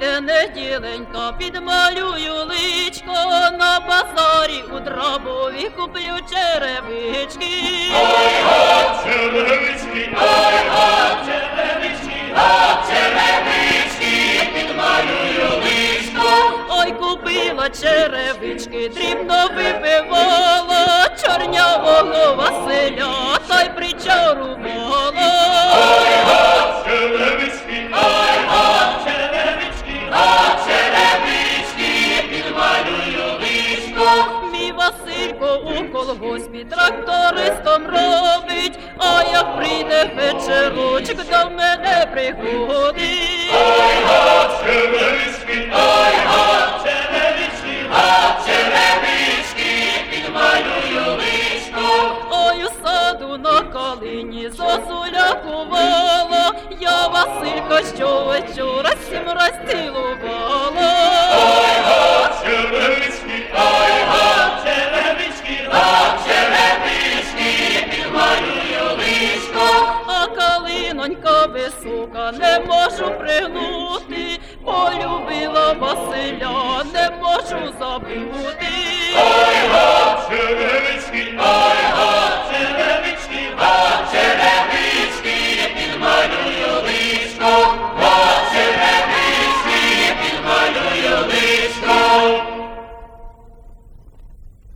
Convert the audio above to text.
неділенька, підмалюю личко на базарі у драбові куплю черевички. Черевички, ой, га, черевички, га, черевички, підмалюю лишко. Ой, купила черевички, дрібно випивала Василько у колгоспі трактористом робить, а як прийде вечорочок, до мене приходить. Черевички, ой, га, черевички, га, черевички, підмалюю лишко. Ой, у саду на калині зозуля кувала, я Василька щовечора сім раз цілувала. донька висока, не можу пригнути, полюбила Василя, не можу забути.